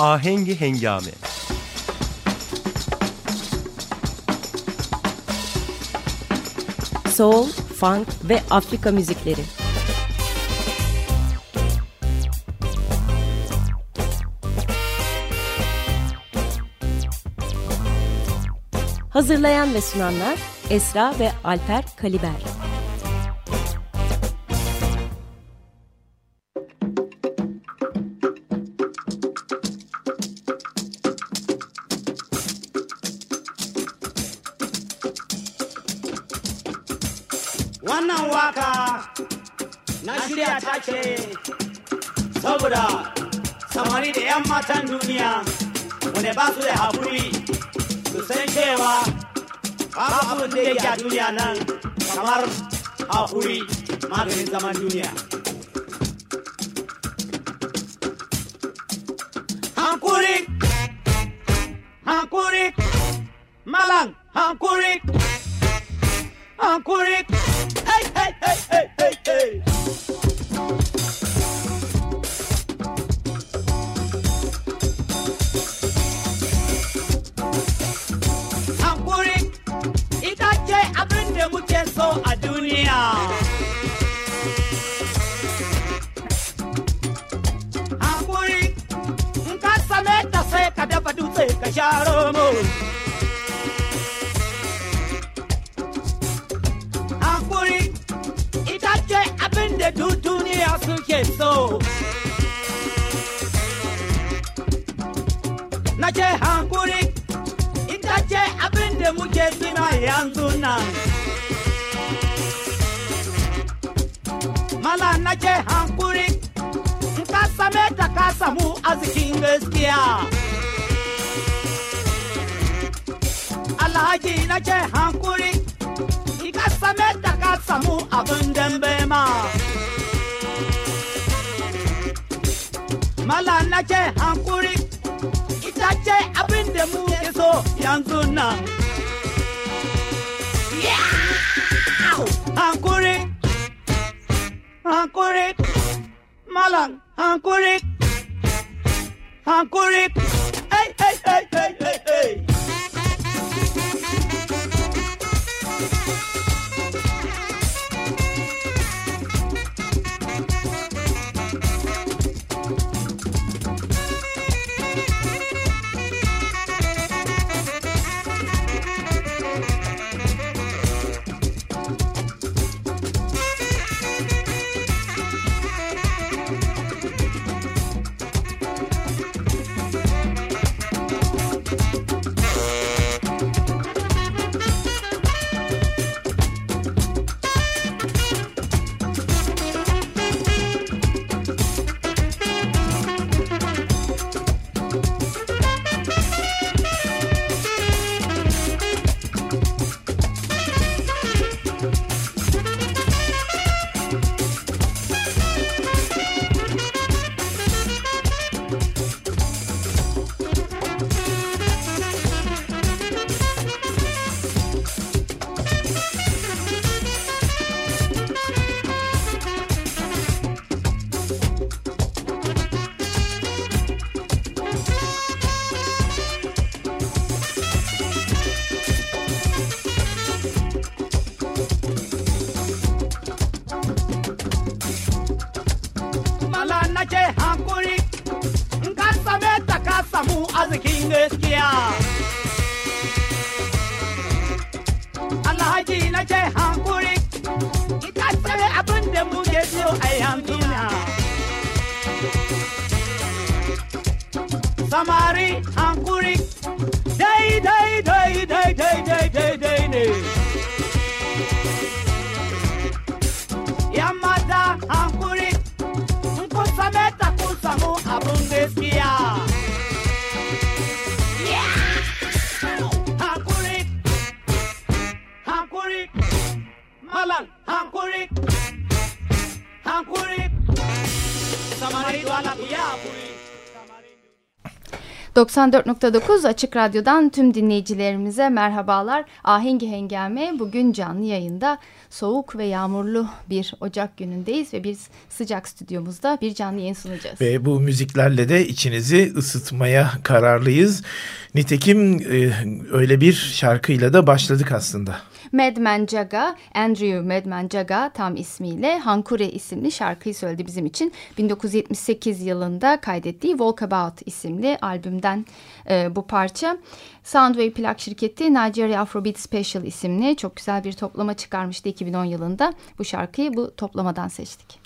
Ahengi Hengame Soul, funk ve Afrika müzikleri. Hazırlayan ve sunanlar Esra ve Alper Kaliber. Samari da 'yan matan duniya wanda ba su da haƙuri su san cewa babu abin da yake a duniya nan kamar haƙuri maganin zaman duniya. Alhaji na ce hankuri, ka same ta ka samu abin dambe ma. Mala na ce hankuri, ita ce abin da mu ke so yanzu nan. Hankuri, hankuri, malam, hankuri, hankuri. 94.9 Açık Radyo'dan tüm dinleyicilerimize merhabalar. Ahengi Hengame bugün canlı yayında soğuk ve yağmurlu bir Ocak günündeyiz ve biz sıcak stüdyomuzda bir canlı yayın sunacağız. Ve bu müziklerle de içinizi ısıtmaya kararlıyız. Nitekim e, öyle bir şarkıyla da başladık aslında. Madman Jaga, Andrew Madman Jaga tam ismiyle Hankure isimli şarkıyı söyledi bizim için. 1978 yılında kaydettiği Walkabout isimli albümden e, bu parça. Soundwave plak şirketi Nigeria Afrobeat Special isimli çok güzel bir toplama çıkarmıştı 2010 yılında. Bu şarkıyı bu toplamadan seçtik.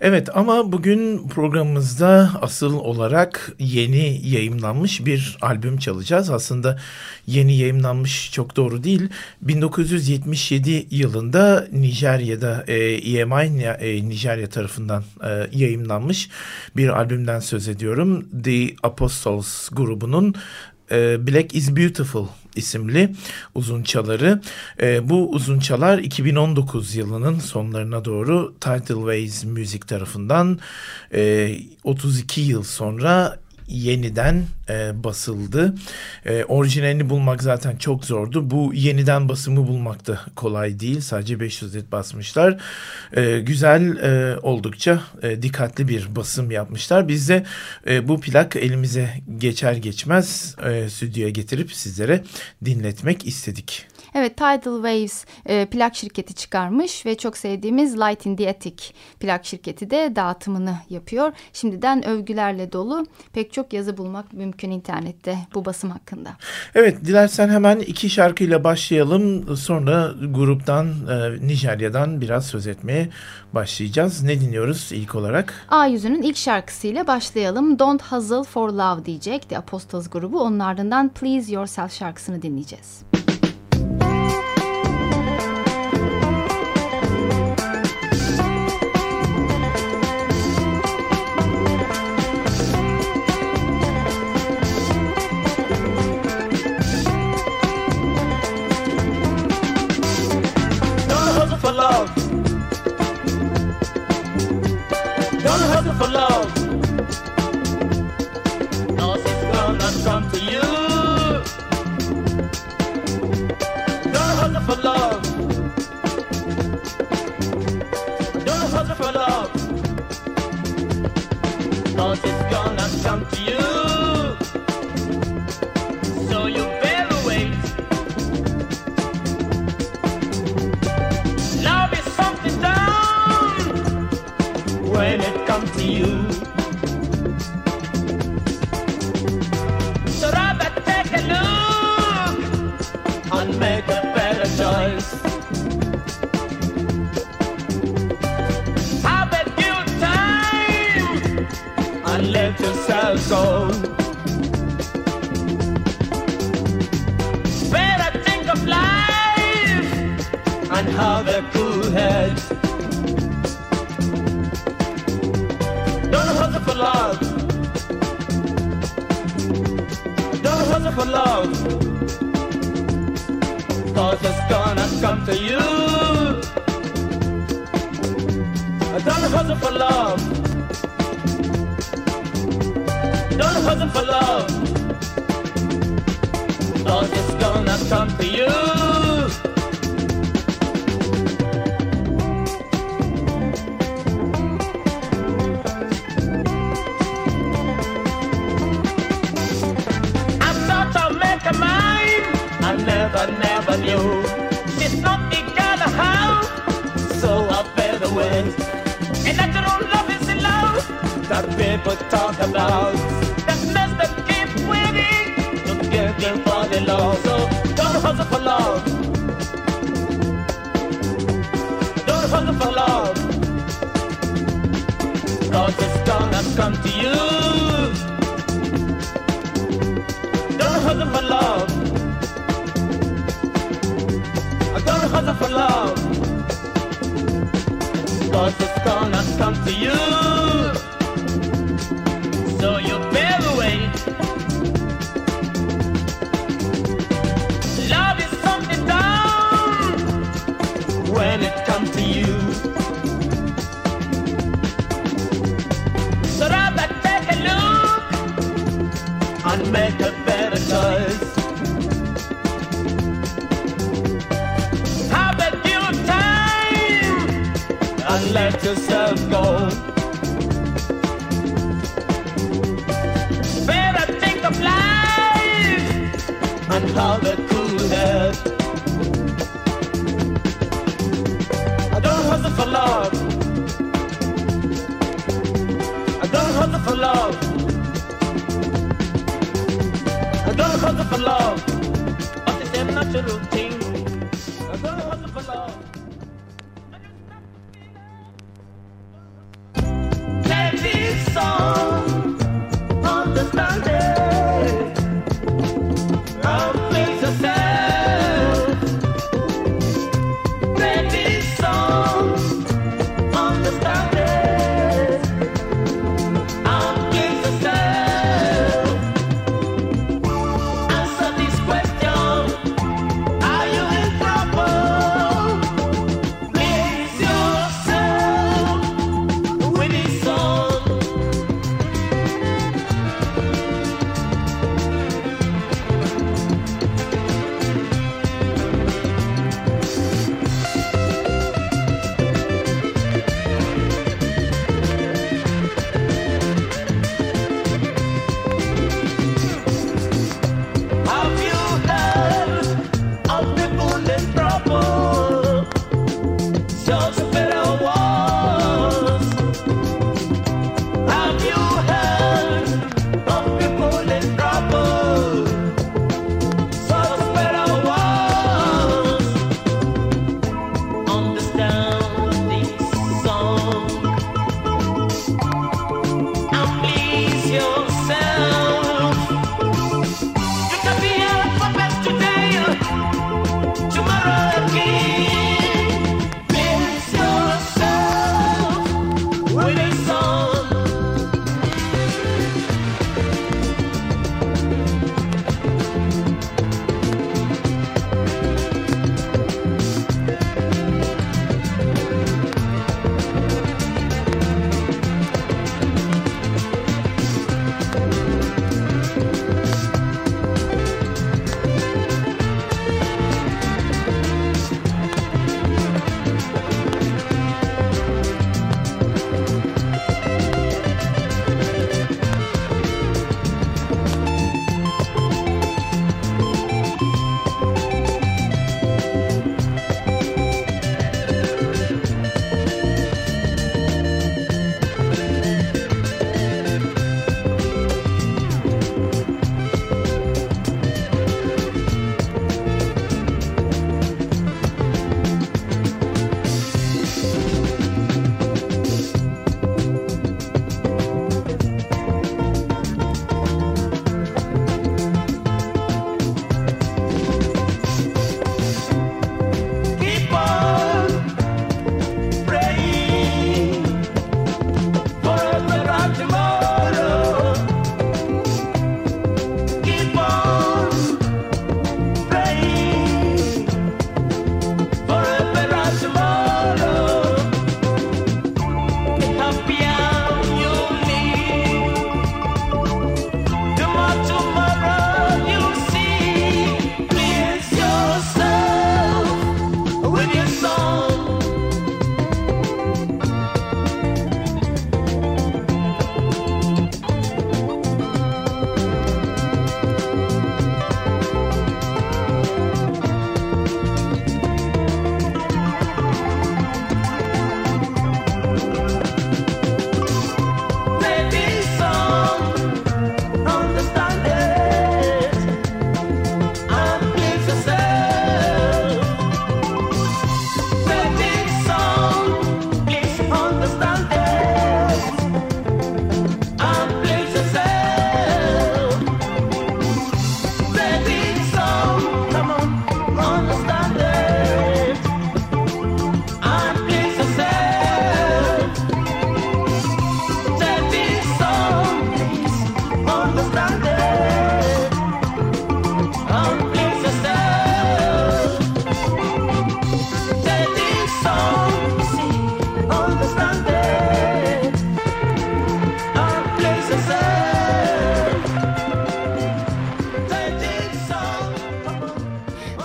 Evet ama bugün programımızda asıl olarak yeni yayımlanmış bir albüm çalacağız. Aslında yeni yayımlanmış çok doğru değil. 1977 yılında Nijerya'da e, EMI e, Nijerya tarafından e, yayımlanmış bir albümden söz ediyorum. The Apostles grubunun e, Black is Beautiful isimli uzunçaları. E, bu uzunçalar 2019 yılının sonlarına doğru Tidal Ways Music tarafından e, 32 yıl sonra yeniden e, basıldı. E, orijinalini bulmak zaten çok zordu. Bu yeniden basımı bulmak da kolay değil. Sadece 500 adet basmışlar. E, güzel e, oldukça e, dikkatli bir basım yapmışlar. Biz de e, bu plak elimize geçer geçmez e, stüdyoya getirip sizlere dinletmek istedik. Evet Tidal Waves e, plak şirketi çıkarmış ve çok sevdiğimiz Light in the Attic plak şirketi de dağıtımını yapıyor. Şimdiden övgülerle dolu pek çok yazı bulmak mümkün internette bu basım hakkında. Evet dilersen hemen iki şarkıyla başlayalım sonra gruptan e, Nijerya'dan biraz söz etmeye başlayacağız. Ne dinliyoruz ilk olarak? A yüzünün ilk şarkısıyla başlayalım. Don't Hustle for Love diyecek The Apostles grubu. Onun ardından Please Yourself şarkısını dinleyeceğiz. Of about. That mess that keeps winning, don't get them for the love. So don't hustle for love. Don't hustle for love. Cause it's gonna come to you. Don't hustle for love. Don't hustle for love. Cause it's gonna come to you. I don't hustle for love. I don't for love. I don't for love. But it's a natural thing.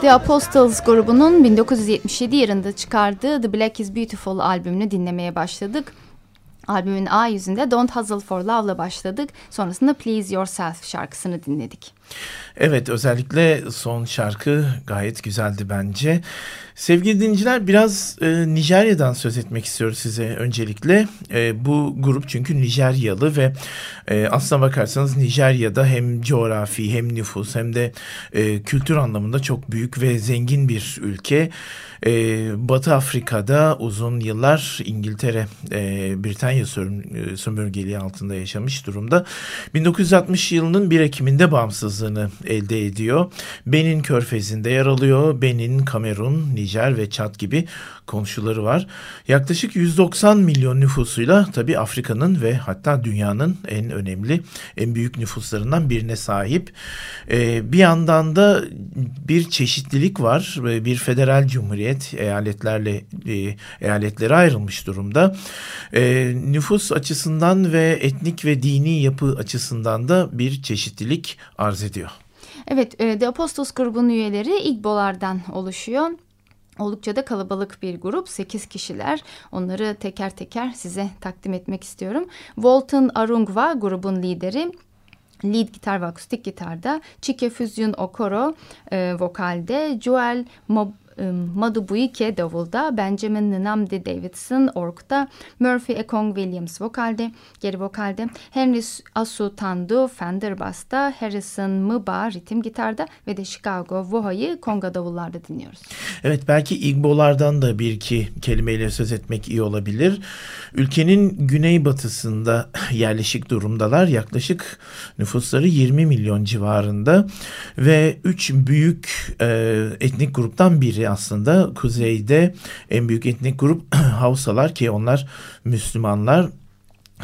The Apostles grubunun 1977 yılında çıkardığı The Black is Beautiful albümünü dinlemeye başladık. Albümün A yüzünde Don't Hustle for Love'la başladık. Sonrasında Please Yourself şarkısını dinledik. Evet özellikle son şarkı gayet güzeldi bence. Sevgili dinleyiciler biraz e, Nijerya'dan söz etmek istiyoruz size öncelikle. E, bu grup çünkü Nijeryalı ve e, aslına bakarsanız Nijerya'da hem coğrafi hem nüfus hem de e, kültür anlamında çok büyük ve zengin bir ülke. E, Batı Afrika'da uzun yıllar İngiltere, e, Britanya sömürgeliği altında yaşamış durumda. 1960 yılının 1 Ekim'inde bağımsızlığını elde ediyor. Benin Körfezi'nde yer alıyor. Benin, Kamerun, Nijer ve Çad gibi komşuları var. Yaklaşık 190 milyon nüfusuyla tabi Afrika'nın ve hatta dünyanın en önemli, en büyük nüfuslarından birine sahip. Ee, bir yandan da bir çeşitlilik var. Bir federal cumhuriyet eyaletlerle e, eyaletlere ayrılmış durumda. E, nüfus açısından ve etnik ve dini yapı açısından da bir çeşitlilik arz ediyor. Evet, e, The Apostles grubunun üyeleri İgbolardan oluşuyor. Oldukça da kalabalık bir grup. 8 kişiler. Onları teker teker size takdim etmek istiyorum. Walton Arungwa grubun lideri. Lead gitar ve akustik gitarda. Chike Fusion Okoro e, vokalde. Joel Mob Madubuike davulda, Benjamin Nnamdi Davidson orkta, Murphy Ekong Williams vokalde, geri vokalde, Henry Asu Tandu Fender basta, Harrison Mba ritim gitarda ve de Chicago Woha'yı konga davullarda dinliyoruz. Evet belki Igbolardan da bir iki kelimeyle söz etmek iyi olabilir. Ülkenin güneybatısında yerleşik durumdalar. Yaklaşık nüfusları 20 milyon civarında ve üç büyük e, etnik gruptan biri aslında kuzeyde en büyük etnik grup Havsalar ki onlar Müslümanlar.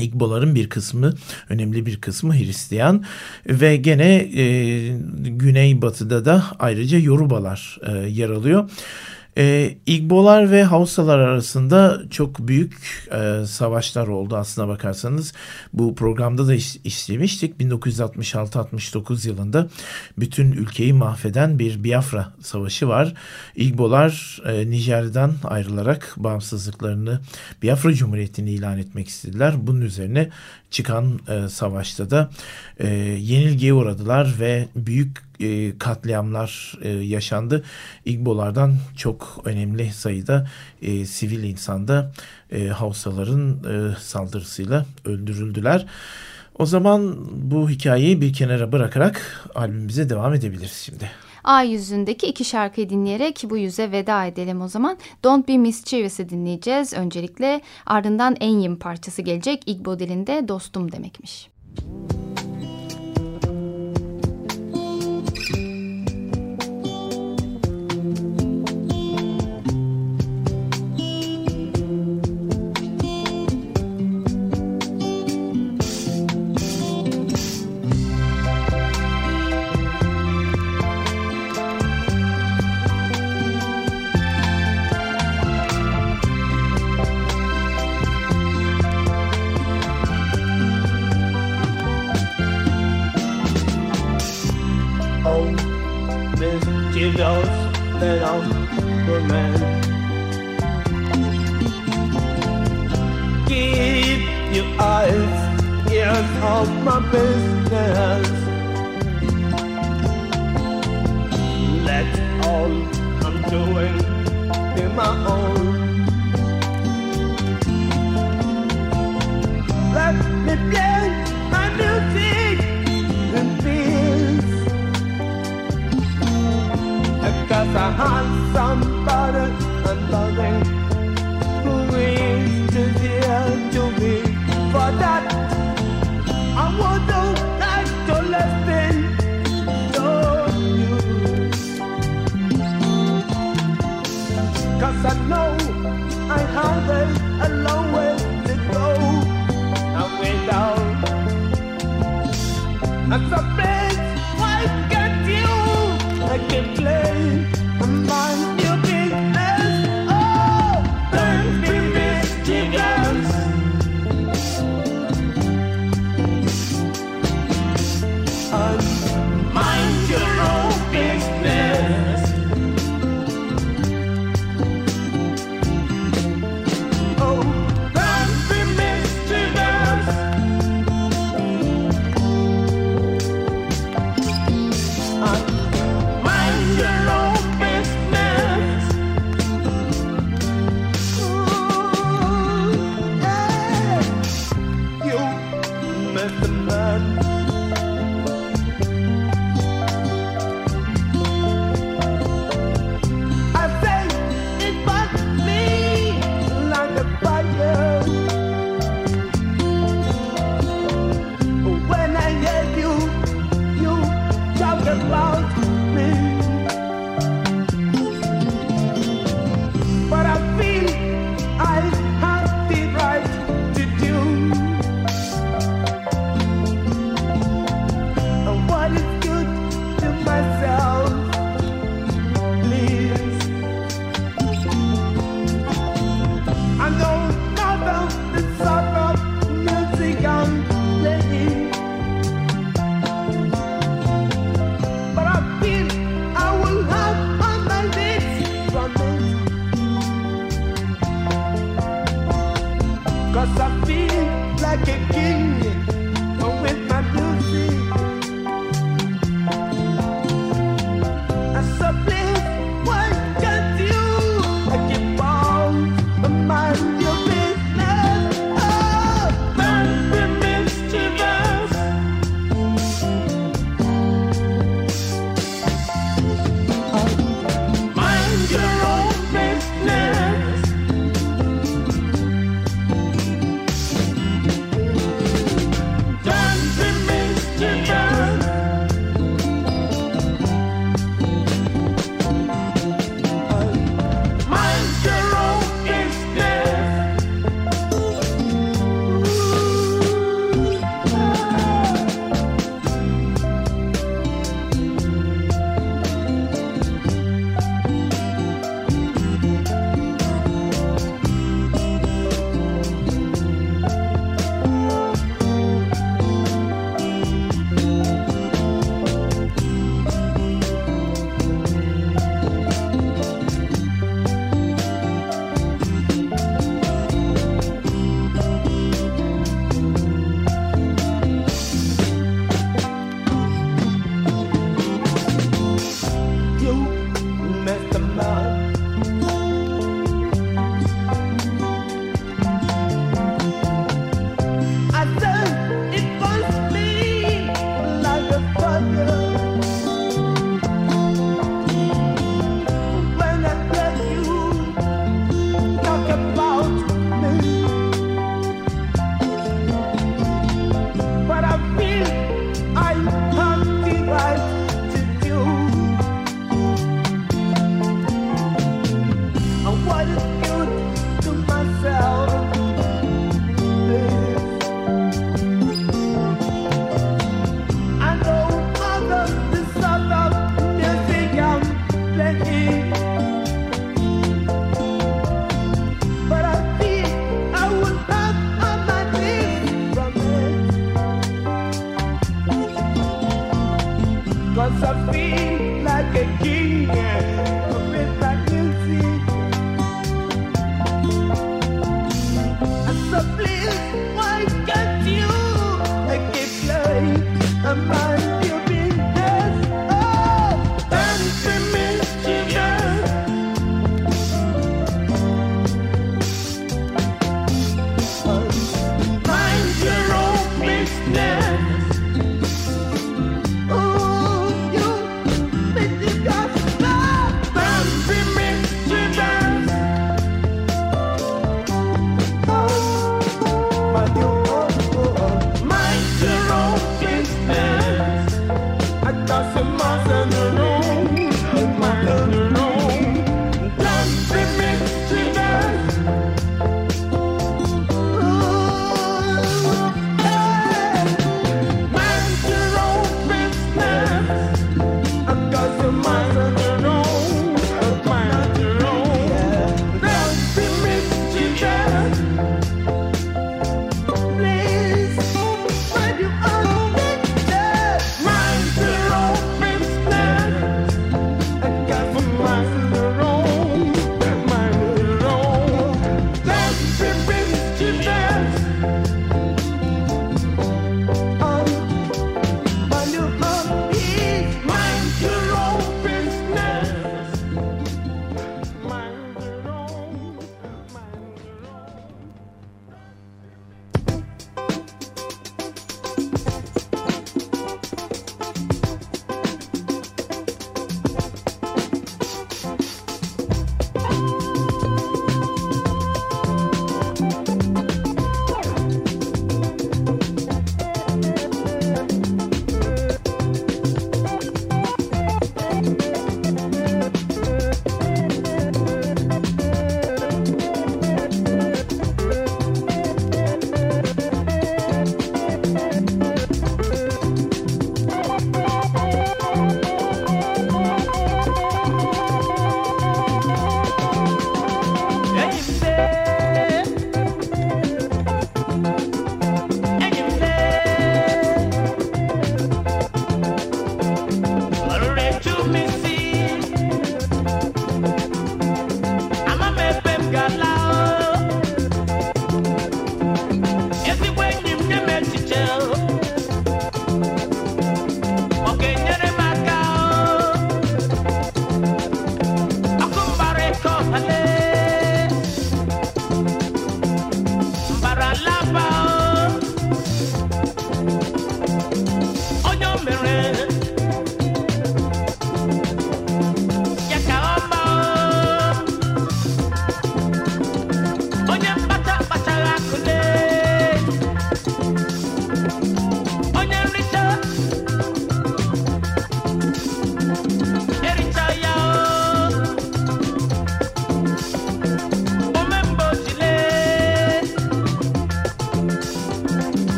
İkboların bir kısmı, önemli bir kısmı Hristiyan ve gene e, güneybatıda da ayrıca Yorubalar e, yer alıyor. E, İgbolar ve Hausalar arasında çok büyük e, savaşlar oldu aslına bakarsanız. Bu programda da iş, işlemiştik. 1966-69 yılında bütün ülkeyi mahveden bir Biafra savaşı var. İgbolar e, Nijer'den ayrılarak bağımsızlıklarını Biafra Cumhuriyeti'ni ilan etmek istediler. Bunun üzerine çıkan e, savaşta da e, yenilgiye uğradılar ve büyük e, katliamlar e, yaşandı. İgbolardan çok önemli sayıda e, sivil insanda e, Hausaların saldırısıyla öldürüldüler. O zaman bu hikayeyi bir kenara bırakarak albümümüze devam edebiliriz şimdi. A yüzündeki iki şarkıyı dinleyerek bu yüze veda edelim o zaman. Don't Be Mischievous'ı dinleyeceğiz öncelikle. Ardından en yeni parçası gelecek. Igbo dilinde dostum demekmiş. Müzik I know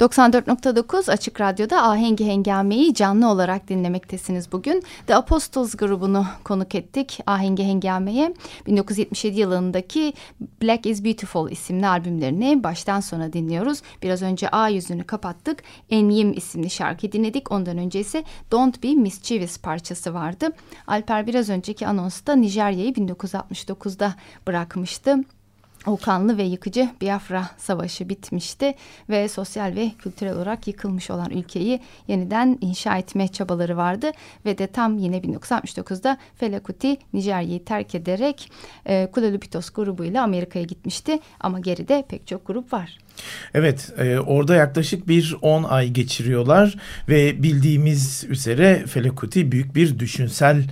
94.9 Açık Radyo'da Ahengi Hengame'yi canlı olarak dinlemektesiniz bugün. The Apostles grubunu konuk ettik Ahengi Hengame'ye. 1977 yılındaki Black is Beautiful isimli albümlerini baştan sona dinliyoruz. Biraz önce A yüzünü kapattık. Enyim isimli şarkı dinledik. Ondan önce ise Don't Be Mischievous parçası vardı. Alper biraz önceki anonsta Nijerya'yı 1969'da bırakmıştı. O kanlı ve yıkıcı Biafra Savaşı bitmişti ve sosyal ve kültürel olarak yıkılmış olan ülkeyi yeniden inşa etme çabaları vardı ve de tam yine 1969'da Fela Kuti Nijerya'yı terk ederek e, Kula Lupitos grubuyla Amerika'ya gitmişti ama geride pek çok grup var. Evet e, orada yaklaşık bir 10 ay geçiriyorlar ve bildiğimiz üzere Felakuti büyük bir düşünsel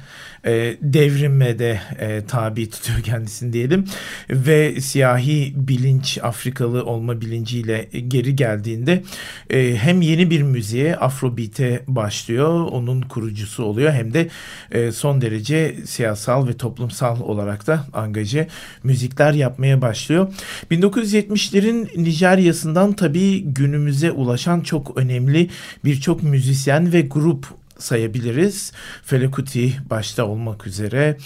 e, devrime de e, tabi tutuyor kendisini diyelim ve siyahi bilinç Afrikalı olma bilinciyle geri geldiğinde e, hem yeni bir müziğe Afrobeat'e başlıyor onun kurucusu oluyor hem de e, son derece siyasal ve toplumsal olarak da angaje müzikler yapmaya başlıyor. 1970'lerin Nijerya'sından tabii günümüze ulaşan çok önemli birçok müzisyen ve grup sayabiliriz. Felikuti başta olmak üzere.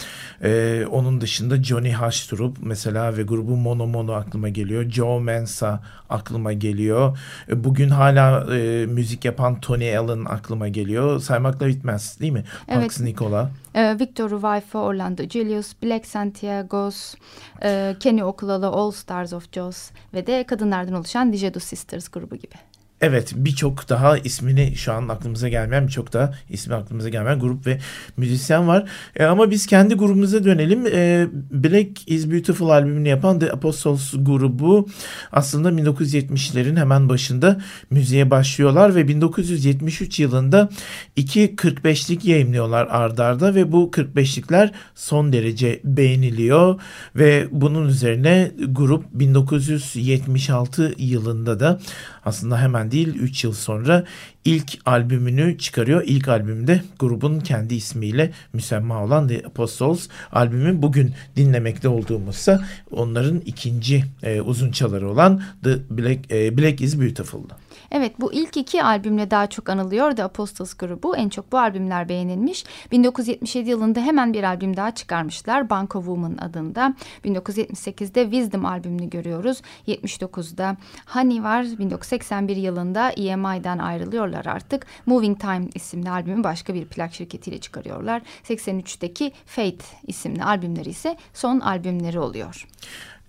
Ee, onun dışında Johnny Hashturup mesela ve grubu Mono Mono aklıma geliyor. Joe Mensa aklıma geliyor. Ee, bugün hala e, müzik yapan Tony Allen aklıma geliyor. Saymakla bitmez değil mi? Evet. Max Nicola. Ee, Victor Ruvaifo, Orlando Julius, Black Santiago's, e, Kenny Okulala, All Stars of Joss ve de kadınlardan oluşan Dijedu Sisters grubu gibi. Evet birçok daha ismini şu an aklımıza gelmeyen birçok daha ismi aklımıza gelmeyen grup ve müzisyen var. E, ama biz kendi grubumuza dönelim. E, Black is Beautiful albümünü yapan The Apostles grubu aslında 1970'lerin hemen başında müziğe başlıyorlar ve 1973 yılında iki 45'lik yayınlıyorlar ardarda ve bu 45'likler son derece beğeniliyor ve bunun üzerine grup 1976 yılında da aslında hemen değil 3 yıl sonra ilk albümünü çıkarıyor. İlk albümde grubun kendi ismiyle müsemma olan The Apostles albümü bugün dinlemekte olduğumuzsa onların ikinci e, uzun çaları olan The Black, e, Black is Beautiful'da. Evet bu ilk iki albümle daha çok anılıyor The Apostles grubu. En çok bu albümler beğenilmiş. 1977 yılında hemen bir albüm daha çıkarmışlar. Bank of Woman adında. 1978'de Wisdom albümünü görüyoruz. 79'da Honey var. 1981 yılında EMI'den ayrılıyorlar artık. Moving Time isimli albümü başka bir plak şirketiyle çıkarıyorlar. 83'teki Fate isimli albümleri ise son albümleri oluyor.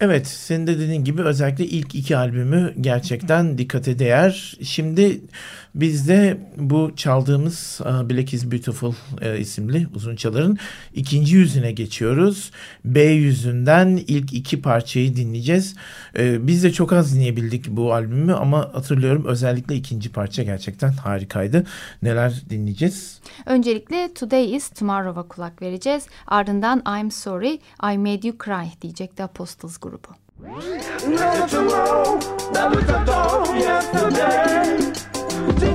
Evet senin de dediğin gibi özellikle ilk iki albümü gerçekten dikkate değer. Şimdi biz de bu çaldığımız Black is Beautiful e, isimli uzun çaların ikinci yüzüne geçiyoruz. B yüzünden ilk iki parçayı dinleyeceğiz. E, biz de çok az dinleyebildik bu albümü ama hatırlıyorum özellikle ikinci parça gerçekten harikaydı. Neler dinleyeceğiz? Öncelikle Today is Tomorrow'a kulak vereceğiz. Ardından I'm Sorry, I Made You Cry diyecek The Apostles grubu. Never tomorrow, never yesterday.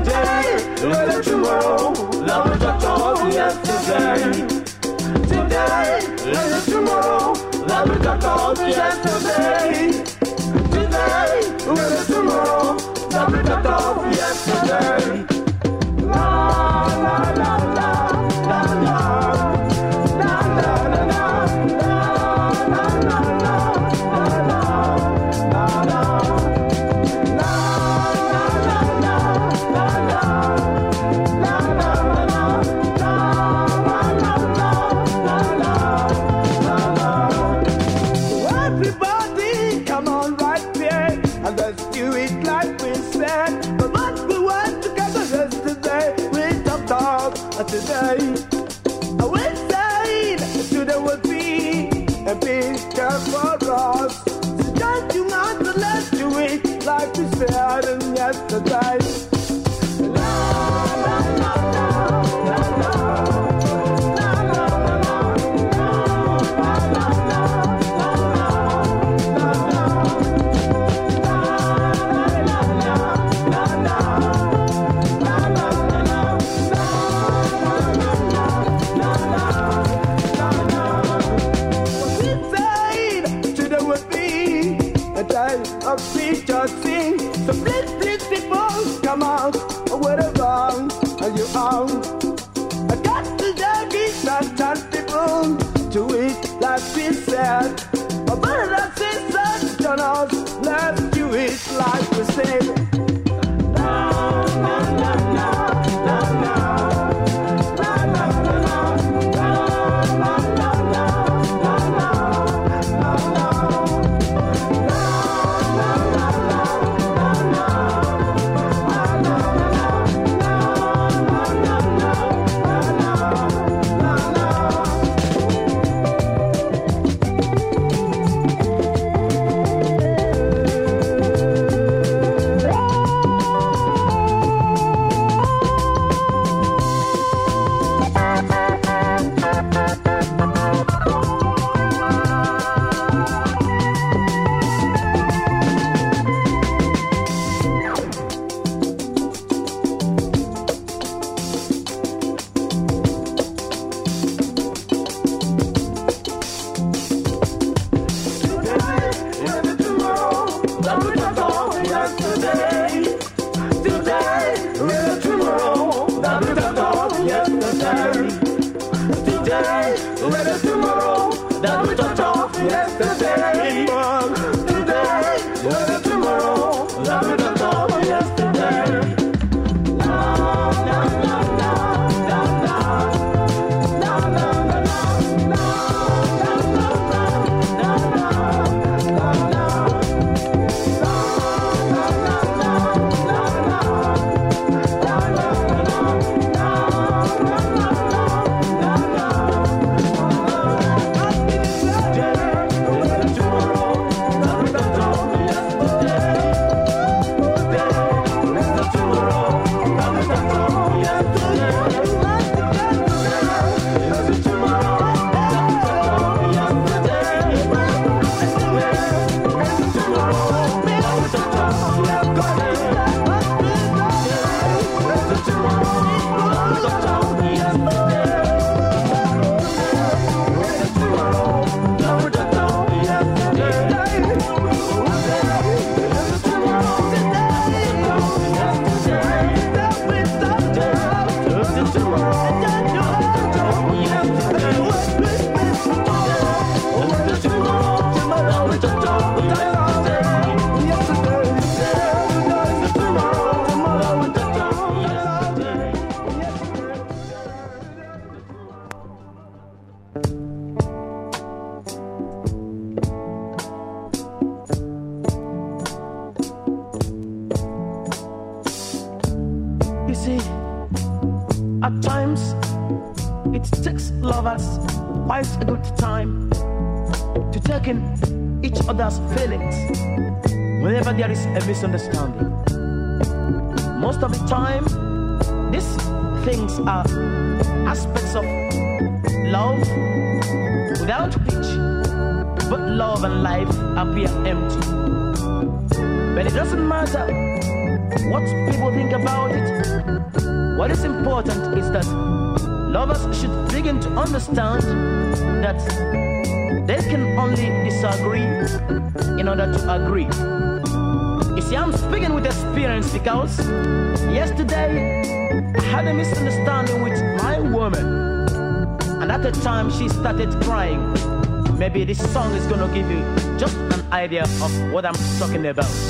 Today, let tomorrow, love the thought yesterday. Today, let tomorrow, love the thought yesterday. Today, let tomorrow, love the thought yesterday. that's today. I will say today will be a big time for us. So don't you not to let you eat like is fair yesterday. Other's feelings whenever there is a misunderstanding. Most of the time, these things are aspects of love without which but love and life appear empty. But it doesn't matter what people think about it. What is important is that lovers should begin to understand that they can only disagree in order to agree. You see, I'm speaking with experience because yesterday I had a misunderstanding with my woman. And at the time she started crying. Maybe this song is gonna give you just an idea of what I'm talking about.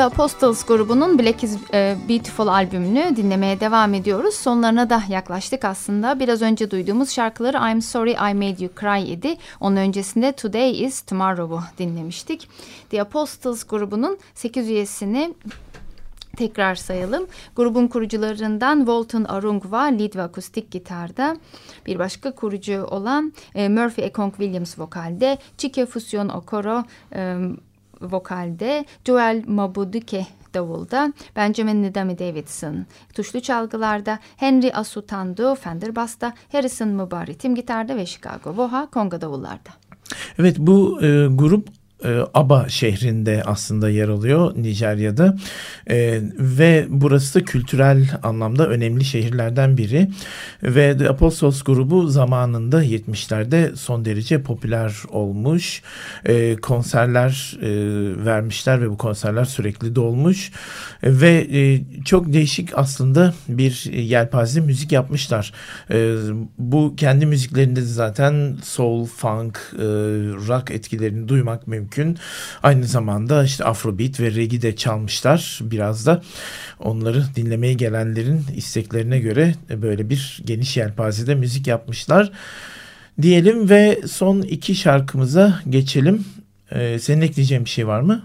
The Apostles grubunun Black is e, Beautiful albümünü dinlemeye devam ediyoruz. Sonlarına da yaklaştık aslında. Biraz önce duyduğumuz şarkıları I'm Sorry I Made You Cry idi. Onun öncesinde Today is Tomorrow'u dinlemiştik. The Apostles grubunun 8 üyesini tekrar sayalım. Grubun kurucularından Walton Arungwa lead ve akustik gitarda. Bir başka kurucu olan e, Murphy Ekong Williams vokalde. Chike Fusion Okoro e, vokalde. Joel Mabuduke davulda, Benjamin Nidami Davidson tuşlu çalgılarda, Henry Asutando Fender Bass'ta, Harrison Mubari Tim gitarda ve Chicago Boha Konga davullarda. Evet bu e, grup e, Aba şehrinde aslında yer alıyor Nijerya'da. E, ve burası da kültürel anlamda önemli şehirlerden biri. Ve The Apostles grubu zamanında 70'lerde son derece popüler olmuş. E, konserler e, vermişler ve bu konserler sürekli dolmuş. Ve e, çok değişik aslında bir yelpaze müzik yapmışlar. E, bu kendi müziklerinde zaten soul, funk, e, rock etkilerini duymak mümkün mümkün. Aynı zamanda işte Afrobeat ve reggae de çalmışlar. Biraz da onları dinlemeye gelenlerin isteklerine göre böyle bir geniş yelpazede müzik yapmışlar. Diyelim ve son iki şarkımıza geçelim. Ee, senin ekleyeceğin bir şey var mı?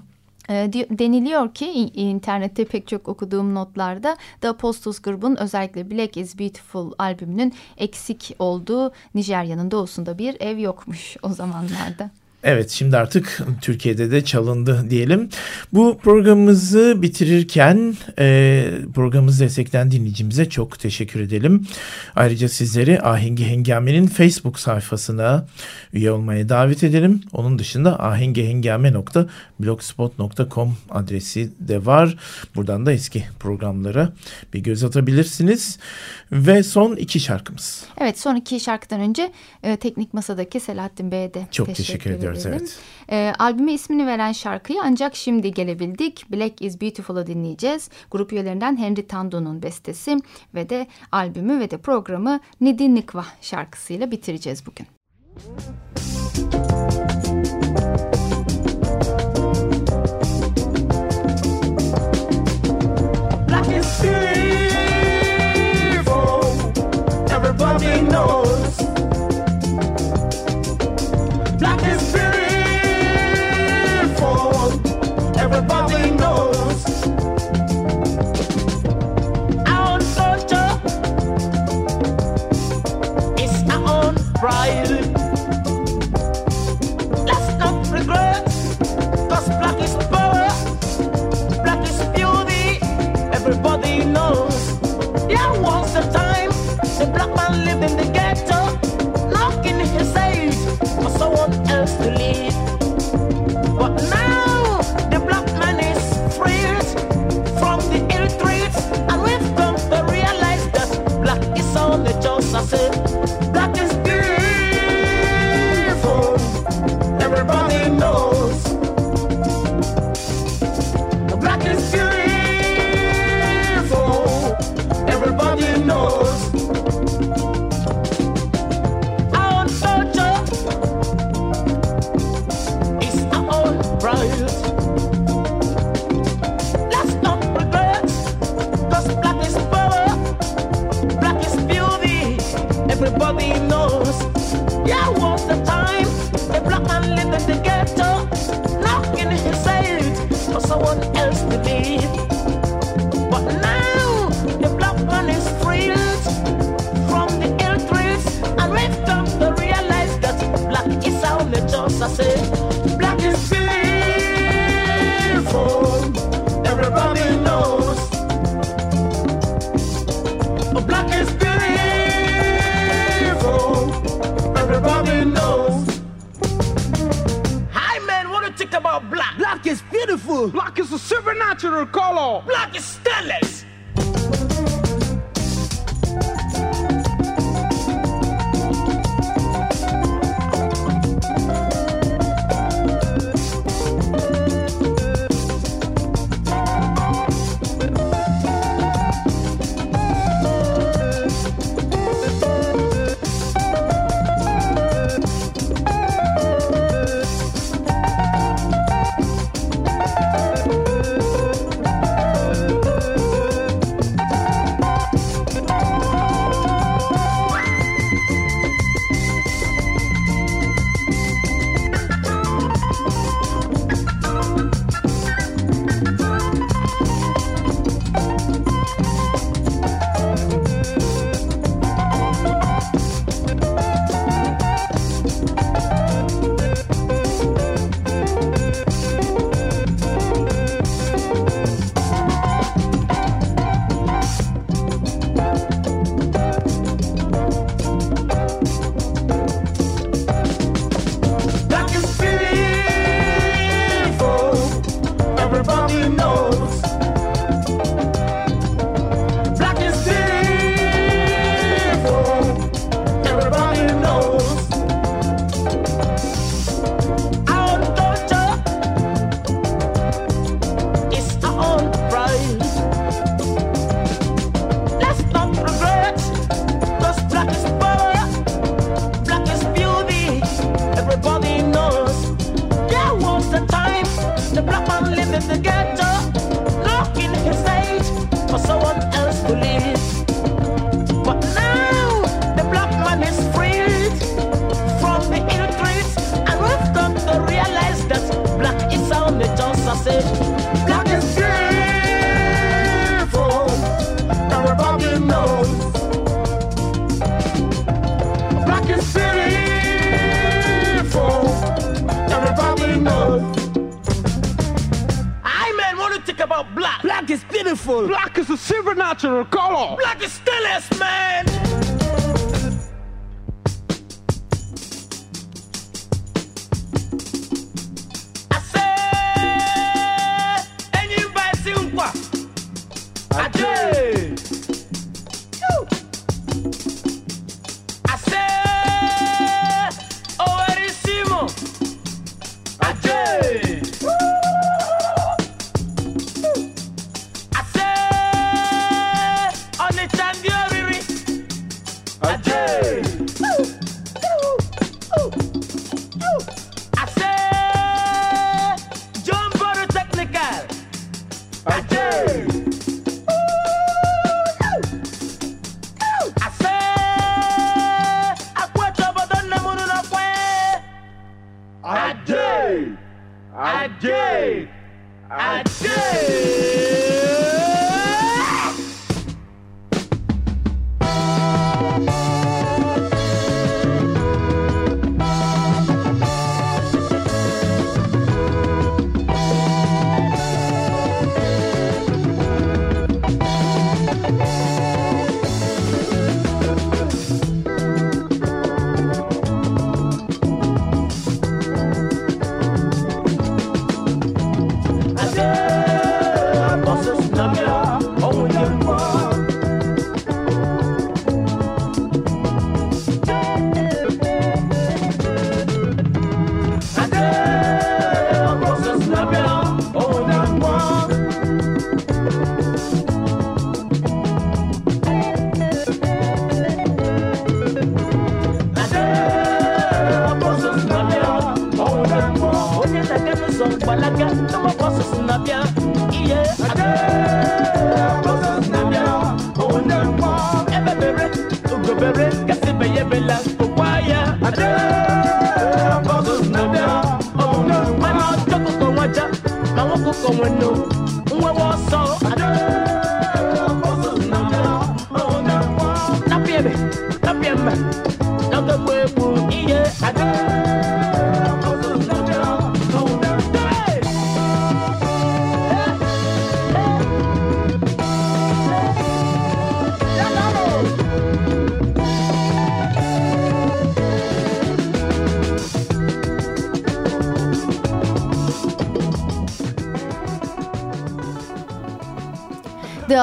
E, deniliyor ki internette pek çok okuduğum notlarda The Apostles grubun özellikle Black is Beautiful albümünün eksik olduğu Nijerya'nın doğusunda bir ev yokmuş o zamanlarda. Evet şimdi artık Türkiye'de de çalındı diyelim. Bu programımızı bitirirken e, programımızı destekleyen dinleyicimize çok teşekkür edelim. Ayrıca sizleri Ahengi Hengame'nin Facebook sayfasına üye olmaya davet edelim. Onun dışında ahengihengame.blogspot.com adresi de var. Buradan da eski programlara bir göz atabilirsiniz. Ve son iki şarkımız. Evet son iki şarkıdan önce e, Teknik Masa'daki Selahattin Bey'e de çok teşekkür, teşekkür ediyorum ediyoruz evet. E, albüme ismini veren şarkıyı ancak şimdi gelebildik. Black is Beautiful'ı dinleyeceğiz. Grup üyelerinden Henry Tando'nun bestesi ve de albümü ve de programı Nidi Nikva şarkısıyla bitireceğiz bugün. Black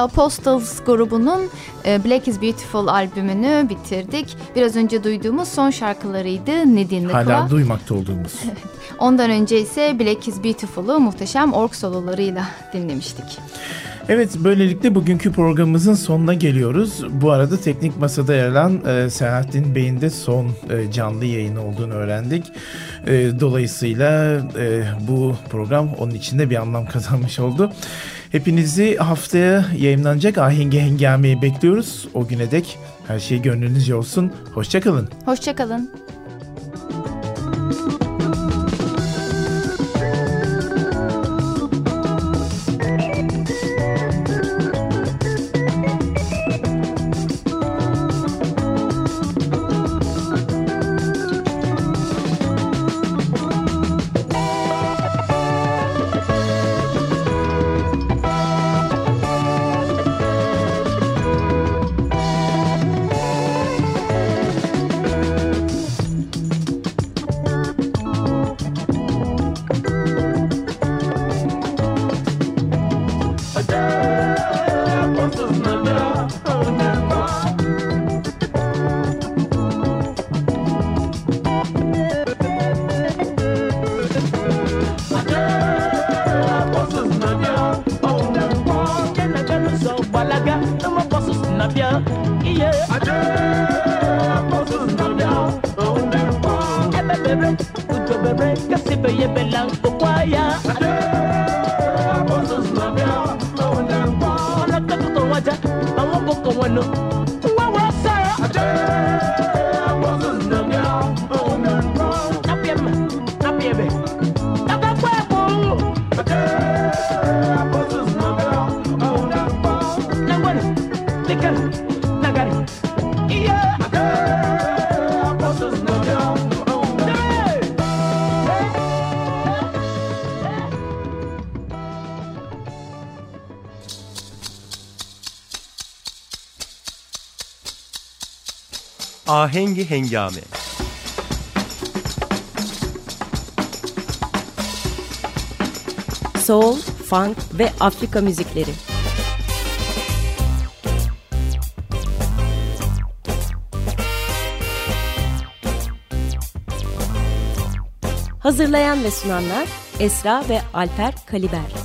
Apostles grubunun e, Black is Beautiful albümünü bitirdik. Biraz önce duyduğumuz son şarkılarıydı Nedin Hala Lıkla. duymakta olduğumuz. Ondan önce ise Black is Beautiful'u muhteşem ork sololarıyla dinlemiştik. Evet böylelikle bugünkü programımızın sonuna geliyoruz. Bu arada teknik masada yer alan e, Selahattin Bey'in de son e, canlı yayını olduğunu öğrendik. E, dolayısıyla e, bu program onun içinde bir anlam kazanmış oldu. Hepinizi haftaya yayınlanacak Ahengi Hengame'yi bekliyoruz. O güne dek her şey gönlünüzce olsun. Hoşçakalın. Hoşçakalın. Ahengi Hengame Soul, funk ve Afrika müzikleri. Hazırlayan ve sunanlar Esra ve Alper Kaliber.